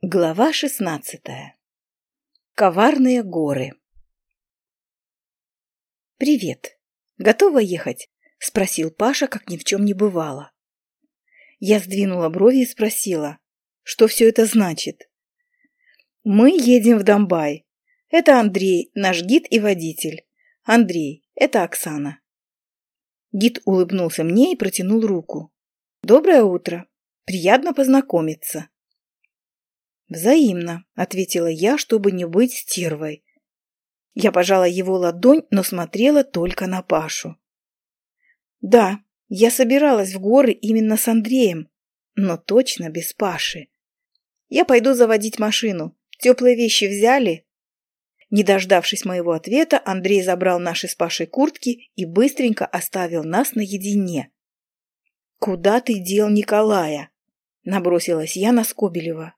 Глава шестнадцатая. Коварные горы. «Привет. Готова ехать?» — спросил Паша, как ни в чем не бывало. Я сдвинула брови и спросила, что все это значит. «Мы едем в Домбай. Это Андрей, наш гид и водитель. Андрей, это Оксана». Гид улыбнулся мне и протянул руку. «Доброе утро. Приятно познакомиться». «Взаимно», — ответила я, чтобы не быть стервой. Я пожала его ладонь, но смотрела только на Пашу. «Да, я собиралась в горы именно с Андреем, но точно без Паши. Я пойду заводить машину. Теплые вещи взяли?» Не дождавшись моего ответа, Андрей забрал наши с Пашей куртки и быстренько оставил нас наедине. «Куда ты дел Николая?» — набросилась я на Скобелева.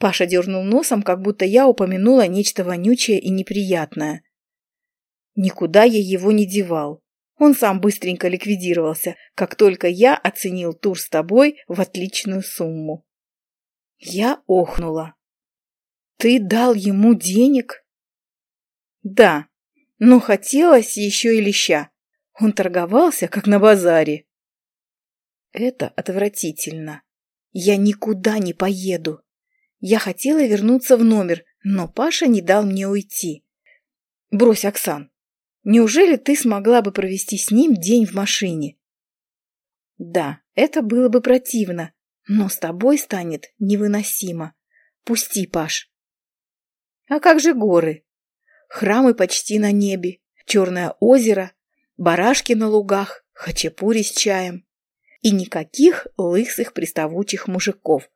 Паша дернул носом, как будто я упомянула нечто вонючее и неприятное. Никуда я его не девал. Он сам быстренько ликвидировался, как только я оценил тур с тобой в отличную сумму. Я охнула. «Ты дал ему денег?» «Да, но хотелось еще и леща. Он торговался, как на базаре». «Это отвратительно. Я никуда не поеду. Я хотела вернуться в номер, но Паша не дал мне уйти. «Брось, Оксан, неужели ты смогла бы провести с ним день в машине?» «Да, это было бы противно, но с тобой станет невыносимо. Пусти, Паш». «А как же горы?» Храмы почти на небе, черное озеро, барашки на лугах, хачапури с чаем. И никаких лысых приставучих мужиков,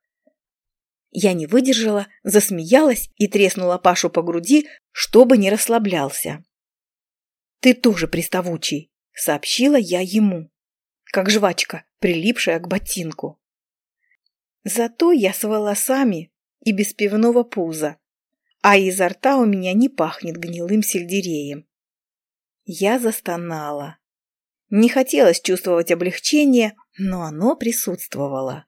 я не выдержала, засмеялась и треснула Пашу по груди, чтобы не расслаблялся. «Ты тоже приставучий», — сообщила я ему, как жвачка, прилипшая к ботинку. Зато я с волосами и без пивного пуза, а изо рта у меня не пахнет гнилым сельдереем. Я застонала. Не хотелось чувствовать облегчение, но оно присутствовало.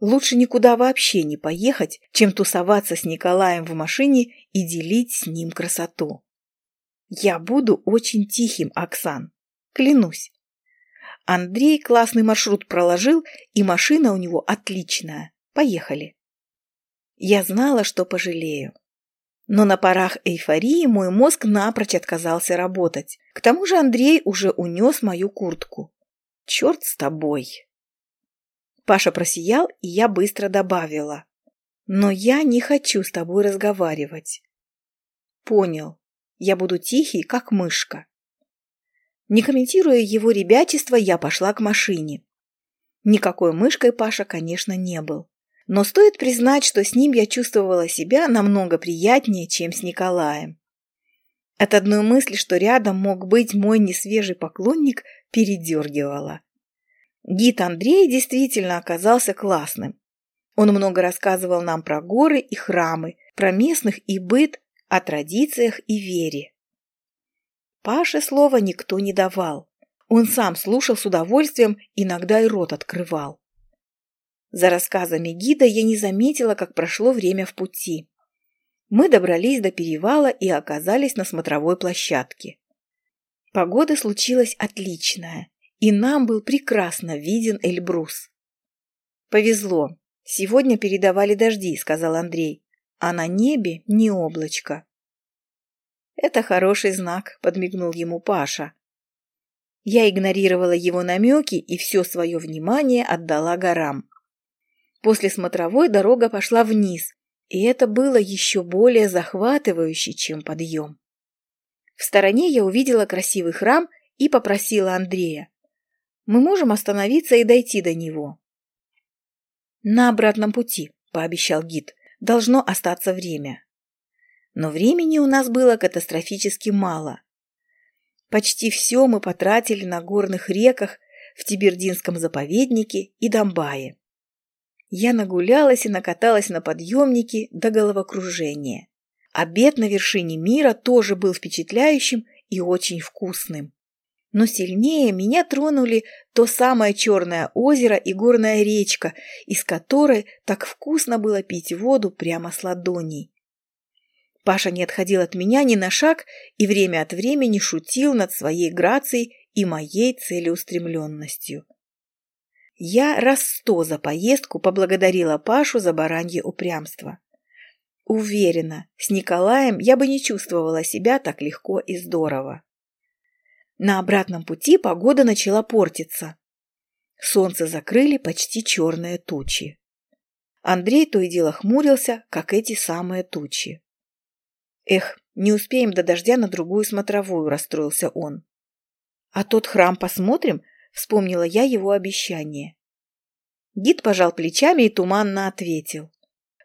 Лучше никуда вообще не поехать, чем тусоваться с Николаем в машине и делить с ним красоту. Я буду очень тихим, Оксан. Клянусь. Андрей классный маршрут проложил, и машина у него отличная. Поехали. Я знала, что пожалею. Но на парах эйфории мой мозг напрочь отказался работать. К тому же Андрей уже унес мою куртку. Черт с тобой. Паша просиял, и я быстро добавила. «Но я не хочу с тобой разговаривать». «Понял. Я буду тихий, как мышка». Не комментируя его ребячество, я пошла к машине. Никакой мышкой Паша, конечно, не был. Но стоит признать, что с ним я чувствовала себя намного приятнее, чем с Николаем. От одной мысли, что рядом мог быть мой несвежий поклонник, передергивала. Гид Андрей действительно оказался классным. Он много рассказывал нам про горы и храмы, про местных и быт, о традициях и вере. Паше слова никто не давал. Он сам слушал с удовольствием, иногда и рот открывал. За рассказами гида я не заметила, как прошло время в пути. Мы добрались до перевала и оказались на смотровой площадке. Погода случилась отличная и нам был прекрасно виден Эльбрус. «Повезло. Сегодня передавали дожди», — сказал Андрей, «а на небе не облачко». «Это хороший знак», — подмигнул ему Паша. Я игнорировала его намеки и все свое внимание отдала горам. После смотровой дорога пошла вниз, и это было еще более захватывающе, чем подъем. В стороне я увидела красивый храм и попросила Андрея. Мы можем остановиться и дойти до него. На обратном пути, пообещал гид, должно остаться время. Но времени у нас было катастрофически мало. Почти все мы потратили на горных реках, в Тибердинском заповеднике и Домбае. Я нагулялась и накаталась на подъемнике до головокружения. Обед на вершине мира тоже был впечатляющим и очень вкусным. Но сильнее меня тронули то самое черное озеро и горная речка, из которой так вкусно было пить воду прямо с ладоней. Паша не отходил от меня ни на шаг и время от времени шутил над своей грацией и моей целеустремленностью. Я раз сто за поездку поблагодарила Пашу за баранье упрямство. Уверена, с Николаем я бы не чувствовала себя так легко и здорово. На обратном пути погода начала портиться. Солнце закрыли почти черные тучи. Андрей то и дело хмурился, как эти самые тучи. Эх, не успеем до дождя на другую смотровую, расстроился он. А тот храм посмотрим, вспомнила я его обещание. Гид пожал плечами и туманно ответил.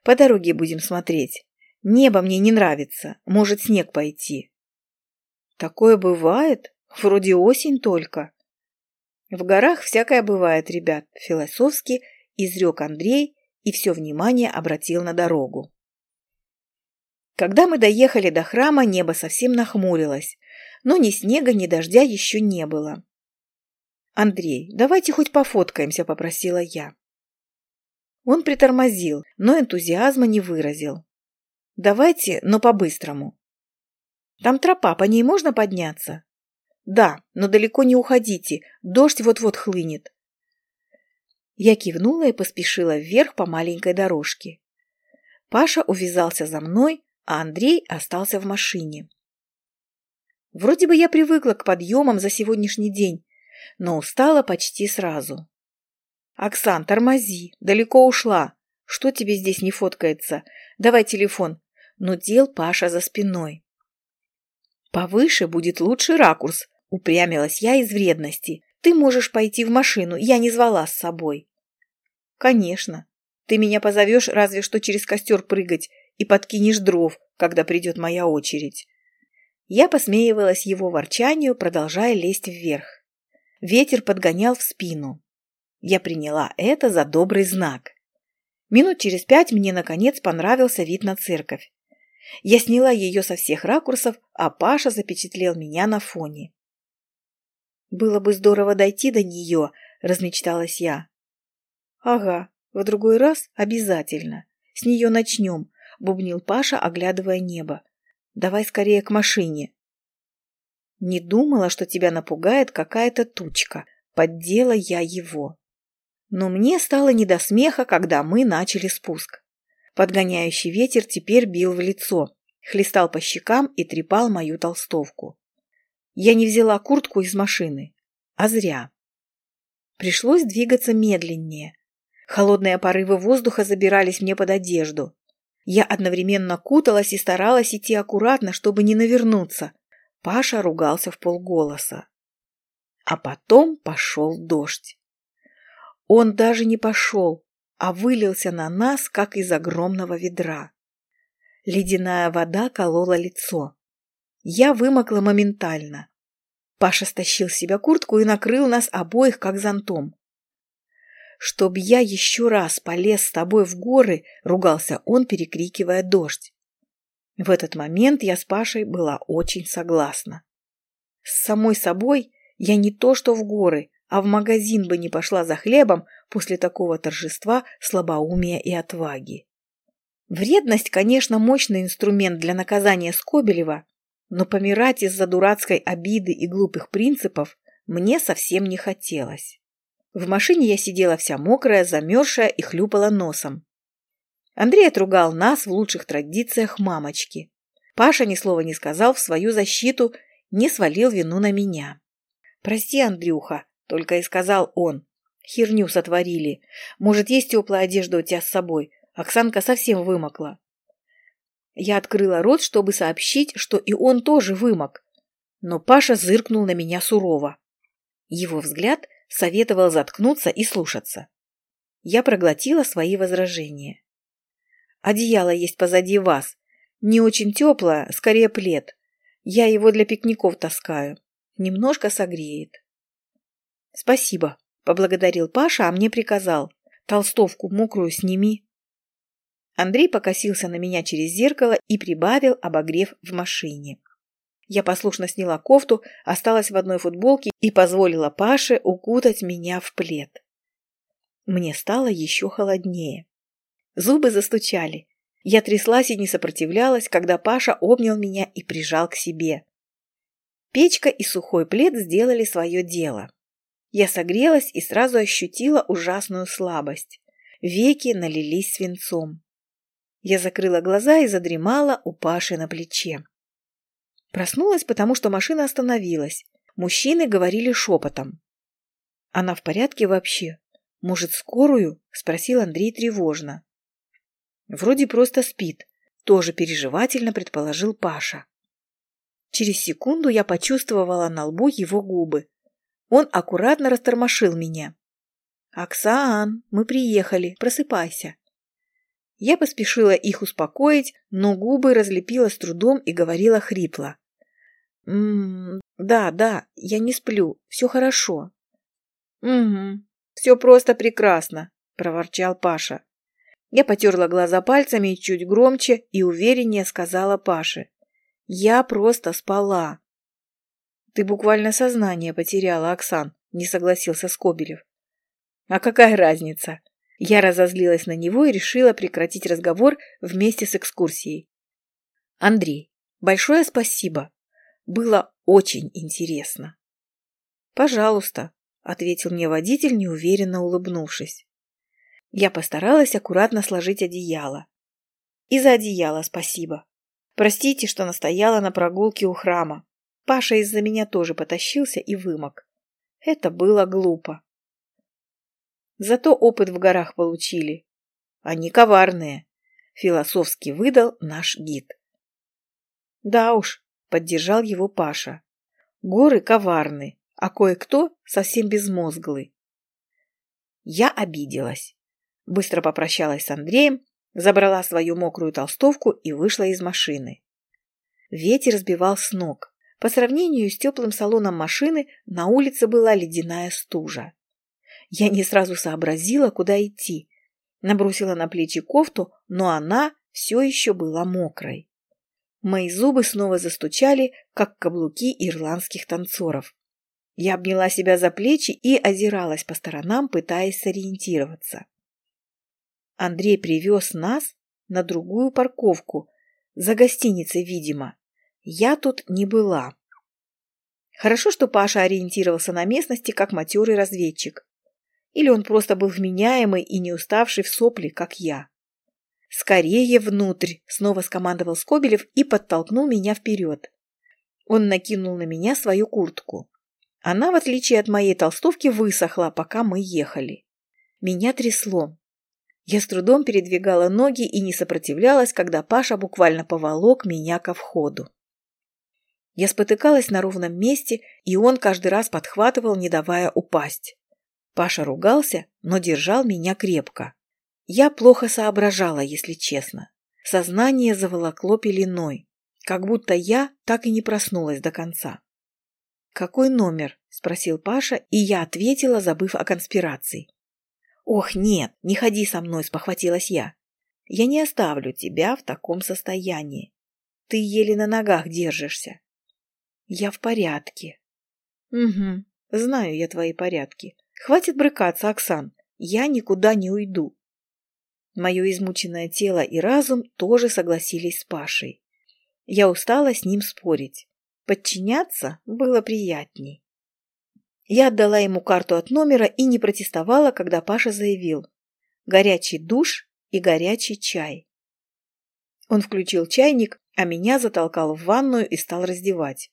По дороге будем смотреть. Небо мне не нравится, может снег пойти. Такое бывает, вроде осень только. В горах всякое бывает, ребят, философски изрек Андрей и все внимание обратил на дорогу. Когда мы доехали до храма, небо совсем нахмурилось, но ни снега, ни дождя еще не было. «Андрей, давайте хоть пофоткаемся», — попросила я. Он притормозил, но энтузиазма не выразил. «Давайте, но по-быстрому». «Там тропа, по ней можно подняться?» «Да, но далеко не уходите, дождь вот-вот хлынет». Я кивнула и поспешила вверх по маленькой дорожке. Паша увязался за мной, а Андрей остался в машине. Вроде бы я привыкла к подъемам за сегодняшний день, но устала почти сразу. «Оксан, тормози, далеко ушла. Что тебе здесь не фоткается? Давай телефон». Но дел Паша за спиной. «Повыше будет лучший ракурс», — упрямилась я из вредности. «Ты можешь пойти в машину, я не звала с собой». «Конечно. Ты меня позовешь разве что через костер прыгать и подкинешь дров, когда придет моя очередь». Я посмеивалась его ворчанию, продолжая лезть вверх. Ветер подгонял в спину. Я приняла это за добрый знак. Минут через пять мне, наконец, понравился вид на церковь. Я сняла ее со всех ракурсов, а Паша запечатлел меня на фоне. «Было бы здорово дойти до нее», — размечталась я. «Ага, в другой раз обязательно. С нее начнем», — бубнил Паша, оглядывая небо. «Давай скорее к машине». «Не думала, что тебя напугает какая-то тучка», — поддела я его. Но мне стало не до смеха, когда мы начали спуск. Подгоняющий ветер теперь бил в лицо, хлестал по щекам и трепал мою толстовку. Я не взяла куртку из машины, а зря. Пришлось двигаться медленнее. Холодные порывы воздуха забирались мне под одежду. Я одновременно куталась и старалась идти аккуратно, чтобы не навернуться. Паша ругался в полголоса. А потом пошел дождь. Он даже не пошел, а вылился на нас, как из огромного ведра. Ледяная вода колола лицо. Я вымокла моментально. Паша стащил с себя куртку и накрыл нас обоих, как зонтом. «Чтоб я еще раз полез с тобой в горы», — ругался он, перекрикивая дождь. В этот момент я с Пашей была очень согласна. С самой собой я не то что в горы, а в магазин бы не пошла за хлебом после такого торжества слабоумия и отваги. Вредность, конечно, мощный инструмент для наказания Скобелева, но помирать из-за дурацкой обиды и глупых принципов мне совсем не хотелось. В машине я сидела вся мокрая, замерзшая и хлюпала носом. Андрей отругал нас в лучших традициях мамочки. Паша ни слова не сказал в свою защиту, не свалил вину на меня. «Прости, Андрюха, только и сказал он. Херню сотворили. Может, есть теплая одежда у тебя с собой? Оксанка совсем вымокла. Я открыла рот, чтобы сообщить, что и он тоже вымок. Но Паша зыркнул на меня сурово. Его взгляд советовал заткнуться и слушаться. Я проглотила свои возражения. Одеяло есть позади вас. Не очень теплое, скорее плед. Я его для пикников таскаю. Немножко согреет. «Спасибо», — поблагодарил Паша, а мне приказал. «Толстовку мокрую сними». Андрей покосился на меня через зеркало и прибавил обогрев в машине. Я послушно сняла кофту, осталась в одной футболке и позволила Паше укутать меня в плед. Мне стало еще холоднее. Зубы застучали. Я тряслась и не сопротивлялась, когда Паша обнял меня и прижал к себе. Печка и сухой плед сделали свое дело. Я согрелась и сразу ощутила ужасную слабость. Веки налились свинцом. Я закрыла глаза и задремала у Паши на плече. Проснулась, потому что машина остановилась. Мужчины говорили шепотом. «Она в порядке вообще? Может, скорую?» – спросил Андрей тревожно. «Вроде просто спит», – тоже переживательно предположил Паша. Через секунду я почувствовала на лбу его губы. Он аккуратно растормошил меня. «Оксан, мы приехали, просыпайся». Я поспешила их успокоить, но губы разлепила с трудом и говорила хрипло. «М-м, да, да, я не сплю, все хорошо». «Угу, все просто прекрасно», – проворчал Паша. Я потерла глаза пальцами чуть громче и увереннее сказала Паше. «Я просто спала». «Ты буквально сознание потеряла, Оксан», – не согласился Скобелев. «А какая разница?» Я разозлилась на него и решила прекратить разговор вместе с экскурсией. «Андрей, большое спасибо. Было очень интересно. «Пожалуйста», — ответил мне водитель, неуверенно улыбнувшись. Я постаралась аккуратно сложить одеяло. И за одеяло спасибо. Простите, что настояла на прогулке у храма. Паша из-за меня тоже потащился и вымок. Это было глупо. Зато опыт в горах получили. Они коварные, философски выдал наш гид. Да уж, Поддержал его Паша. Горы коварны, а кое-кто совсем безмозглый. Я обиделась. Быстро попрощалась с Андреем, забрала свою мокрую толстовку и вышла из машины. Ветер сбивал с ног. По сравнению с теплым салоном машины на улице была ледяная стужа. Я не сразу сообразила, куда идти. Набросила на плечи кофту, но она все еще была мокрой. Мои зубы снова застучали, как каблуки ирландских танцоров. Я обняла себя за плечи и озиралась по сторонам, пытаясь сориентироваться. Андрей привез нас на другую парковку, за гостиницей, видимо. Я тут не была. Хорошо, что Паша ориентировался на местности, как матерый разведчик. Или он просто был вменяемый и не уставший в сопли, как я. «Скорее внутрь!» — снова скомандовал Скобелев и подтолкнул меня вперед. Он накинул на меня свою куртку. Она, в отличие от моей толстовки, высохла, пока мы ехали. Меня трясло. Я с трудом передвигала ноги и не сопротивлялась, когда Паша буквально поволок меня ко входу. Я спотыкалась на ровном месте, и он каждый раз подхватывал, не давая упасть. Паша ругался, но держал меня крепко. Я плохо соображала, если честно. Сознание заволокло пеленой, как будто я так и не проснулась до конца. «Какой номер?» – спросил Паша, и я ответила, забыв о конспирации. «Ох, нет, не ходи со мной», – спохватилась я. «Я не оставлю тебя в таком состоянии. Ты еле на ногах держишься». «Я в порядке». «Угу, знаю я твои порядки. Хватит брыкаться, Оксан, я никуда не уйду. Мое измученное тело и разум тоже согласились с Пашей. Я устала с ним спорить. Подчиняться было приятней. Я отдала ему карту от номера и не протестовала, когда Паша заявил «Горячий душ и горячий чай». Он включил чайник, а меня затолкал в ванную и стал раздевать.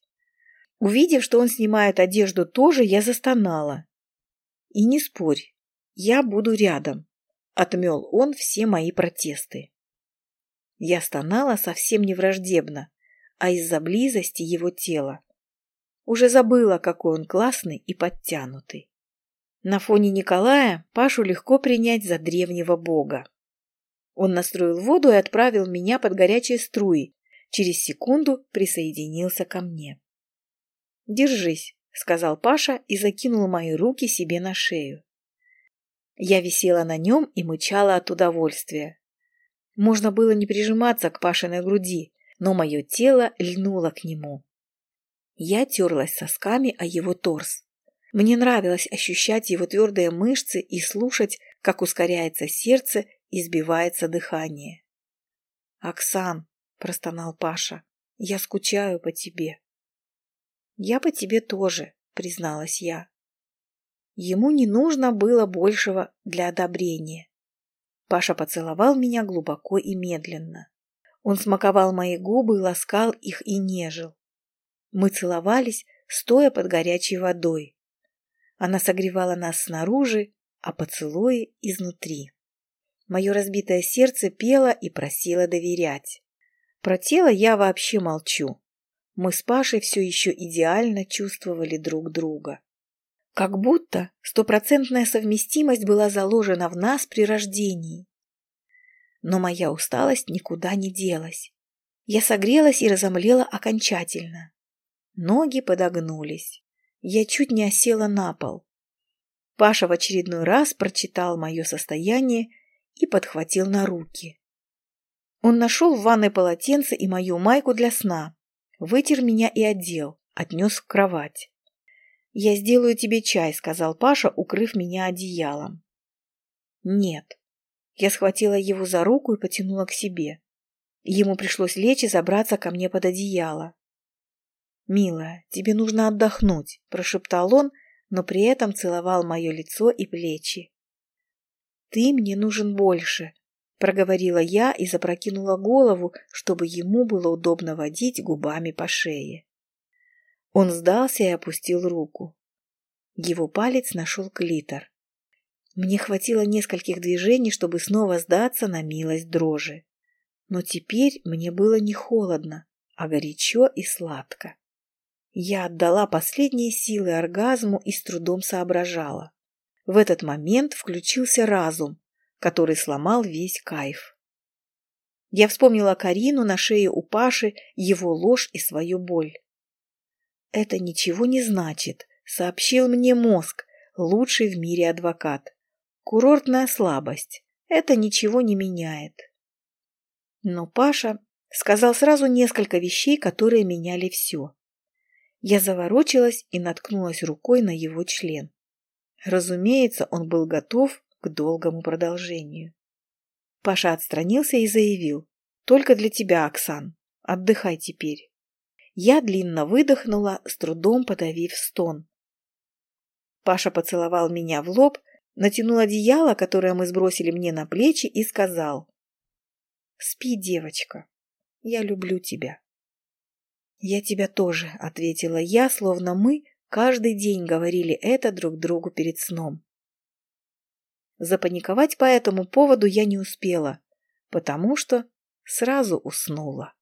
Увидев, что он снимает одежду тоже, я застонала. И не спорь, я буду рядом отмел он все мои протесты. Я стонала совсем не враждебно, а из-за близости его тела. Уже забыла, какой он классный и подтянутый. На фоне Николая Пашу легко принять за древнего бога. Он настроил воду и отправил меня под горячие струи. Через секунду присоединился ко мне. «Держись», — сказал Паша и закинул мои руки себе на шею. Я висела на нем и мычала от удовольствия. Можно было не прижиматься к Пашиной груди, но мое тело льнуло к нему. Я терлась сосками о его торс. Мне нравилось ощущать его твердые мышцы и слушать, как ускоряется сердце и сбивается дыхание. «Оксан», — простонал Паша, — «я скучаю по тебе». «Я по тебе тоже», — призналась я. Ему не нужно было большего для одобрения. Паша поцеловал меня глубоко и медленно. Он смаковал мои губы, ласкал их и нежил. Мы целовались, стоя под горячей водой. Она согревала нас снаружи, а поцелуи изнутри. Мое разбитое сердце пело и просило доверять. Про тело я вообще молчу. Мы с Пашей все еще идеально чувствовали друг друга. Как будто стопроцентная совместимость была заложена в нас при рождении. Но моя усталость никуда не делась. Я согрелась и разомлела окончательно. Ноги подогнулись. Я чуть не осела на пол. Паша в очередной раз прочитал мое состояние и подхватил на руки. Он нашел в ванной полотенце и мою майку для сна, вытер меня и одел, отнес в кровать. «Я сделаю тебе чай», — сказал Паша, укрыв меня одеялом. «Нет». Я схватила его за руку и потянула к себе. Ему пришлось лечь и забраться ко мне под одеяло. «Милая, тебе нужно отдохнуть», — прошептал он, но при этом целовал мое лицо и плечи. «Ты мне нужен больше», — проговорила я и запрокинула голову, чтобы ему было удобно водить губами по шее. Он сдался и опустил руку. Его палец нашел клитор. Мне хватило нескольких движений, чтобы снова сдаться на милость дрожи. Но теперь мне было не холодно, а горячо и сладко. Я отдала последние силы оргазму и с трудом соображала. В этот момент включился разум, который сломал весь кайф. Я вспомнила Карину на шее у Паши, его ложь и свою боль. «Это ничего не значит», — сообщил мне мозг, лучший в мире адвокат. «Курортная слабость. Это ничего не меняет». Но Паша сказал сразу несколько вещей, которые меняли все. Я заворочилась и наткнулась рукой на его член. Разумеется, он был готов к долгому продолжению. Паша отстранился и заявил. «Только для тебя, Оксан. Отдыхай теперь». Я длинно выдохнула, с трудом подавив стон. Паша поцеловал меня в лоб, натянул одеяло, которое мы сбросили мне на плечи, и сказал. «Спи, девочка. Я люблю тебя». «Я тебя тоже», — ответила я, словно мы каждый день говорили это друг другу перед сном. Запаниковать по этому поводу я не успела, потому что сразу уснула.